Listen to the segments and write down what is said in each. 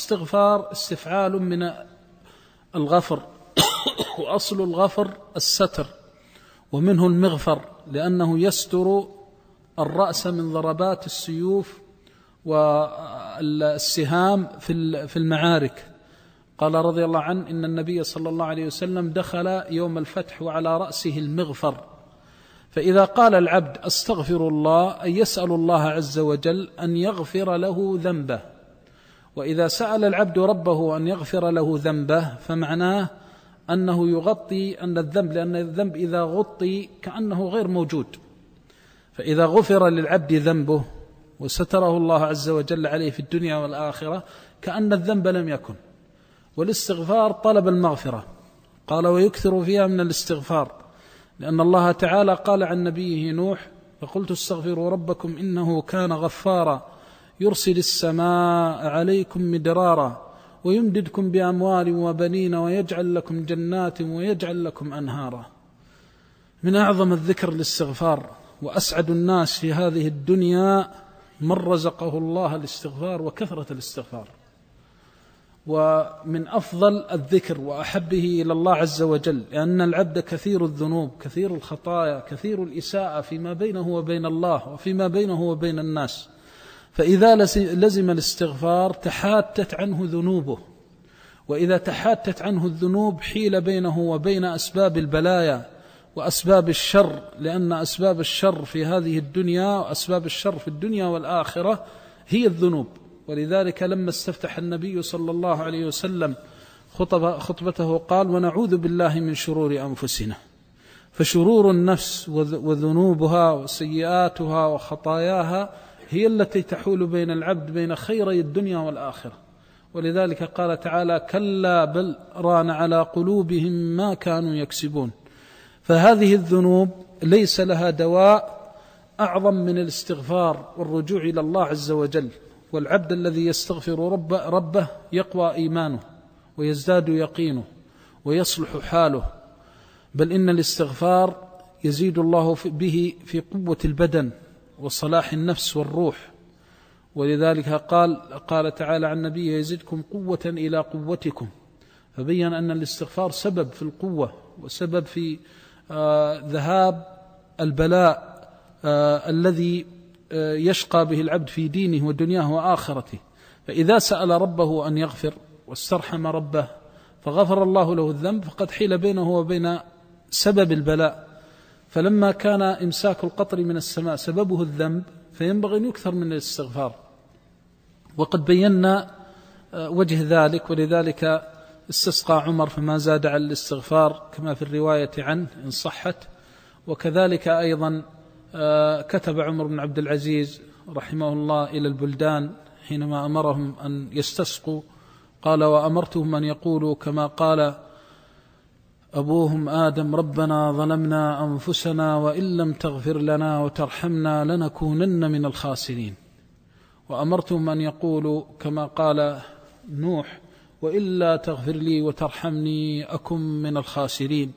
الاستغفار استفعال من الغفر. وأصل الغفر الستر ومنه المغفر لأنه يستر الرأس من ضربات السيوف والسهام في المعارك. قال رضي الله عنه إن النبي صلى الله عليه وسلم دخل يوم الفتح وعلى رأسه المغفر. فإذا قال العبد أستغفر الله أن يسأل الله عز وجل أن يغفر له ذنبه. وإذا سأل العبد ربه أن يغفر له ذنبه فمعناه أنه يغطي أن الذنب لأن الذنب إذا غطي كأنه غير موجود. فإذا غفر للعبد ذنبه وستره الله عز وجل عليه في الدنيا والآخرة كأن الذنب لم يكن. والاستغفار طلب المغفرة. قال ويكثر فيها من الاستغفار. لأن الله تعالى قال عن نبيه نوح فقلت استغفروا ربكم إنه كان غفارا. يرسل السماء عليكم مدرارا ويمددكم بأموال وبنين ويجعل لكم جنات ويجعل لكم أنهارا. من أعظم الذكر الاستغفار وأسعد الناس في هذه الدنيا من رزقه الله الاستغفار وكثرة الاستغفار. ومن أفضل الذكر وأحبه إلى الله عز وجل لأن العبد كثير الذنوب كثير الخطايا كثير الإساءة فيما بينه وبين الله وفيما بينه وبين الناس. فإذا لزم الاستغفار تحاتت عنه ذنوبه. وإذا تحاتت عنه الذنوب حيل بينه وبين أسباب البلايا وأسباب الشر لأن أسباب الشر في هذه الدنيا وأسباب الشر في الدنيا والآخرة هي الذنوب. ولذلك لما استفتح النبي صلى الله عليه وسلم خطب خطبته قال ونعوذ بالله من شرور أنفسنا. فشرور النفس وذنوبها وسيئاتها وخطاياها هي التي تحول بين العبد بين خيري الدنيا والآخرة. ولذلك قال تعالى كلا بل ران على قلوبهم ما كانوا يكسبون. فهذه الذنوب ليس لها دواء أعظم من الاستغفار والرجوع إلى الله عز وجل. والعبد الذي يستغفر رب ربه يقوى إيمانه ويزداد يقينه ويصلح حاله. بل إن الاستغفار يزيد الله به في قوة البدن وصلاح النفس والروح. ولذلك قال قال تعالى عن النبي يزدكم قوة إلى قوتكم. فبين أن الاستغفار سبب في القوة وسبب في آه ذهاب البلاء آه الذي آه يشقى به العبد في دينه ودنياه وآخرته. فإذا سأل ربه أن يغفر واسترحم ربه فغفر الله له الذنب فقد حيل بينه وبين سبب البلاء. فلما كان إمساك القطر من السماء سببه الذنب فينبغي أن يكثر من الاستغفار. وقد بينا وجه ذلك ولذلك استسقى عمر فما زاد على الاستغفار كما في الرواية عنه إن صحت. وكذلك أيضا كتب عمر بن عبد العزيز رحمه الله إلى البلدان حينما أمرهم أن يستسقوا. قال وأمرتهم أن يقولوا كما قال أبوهم آدم ربنا ظلمنا أنفسنا وإن لم تغفر لنا وترحمنا لنكونن من الخاسرين. وأمرتهم أن يقولوا كما قال نوح وإلا تغفر لي وترحمني أكن من الخاسرين.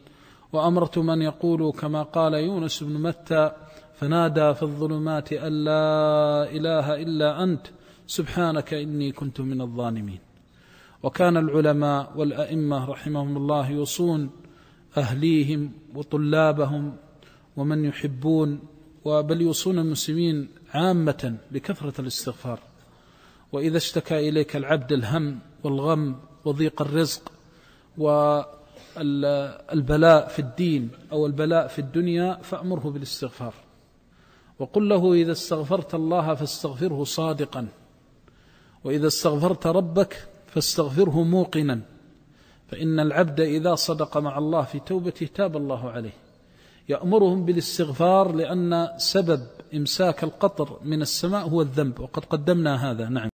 وأمرتهم أن يقولوا كما قال يونس بن متى فنادى في الظلمات أن لا إله إلا أنت سبحانك إني كنت من الظالمين. وكان العلماء والأئمة رحمهم الله يوصون أهليهم وطلابهم ومن يحبون وبل يوصون المسلمين عامة بكثرة الاستغفار. وإذا اشتكى إليك العبد الهم والغم وضيق الرزق والبلاء في الدين أو البلاء في الدنيا فأمره بالاستغفار. وقل له إذا استغفرت الله فاستغفره صادقا وإذا استغفرت ربك فاستغفره موقنا. فإن العبد إذا صدق مع الله في توبته تاب الله عليه. يأمرهم بالاستغفار لأن سبب إمساك القطر من السماء هو الذنب وقد قدمنا هذا. نعم.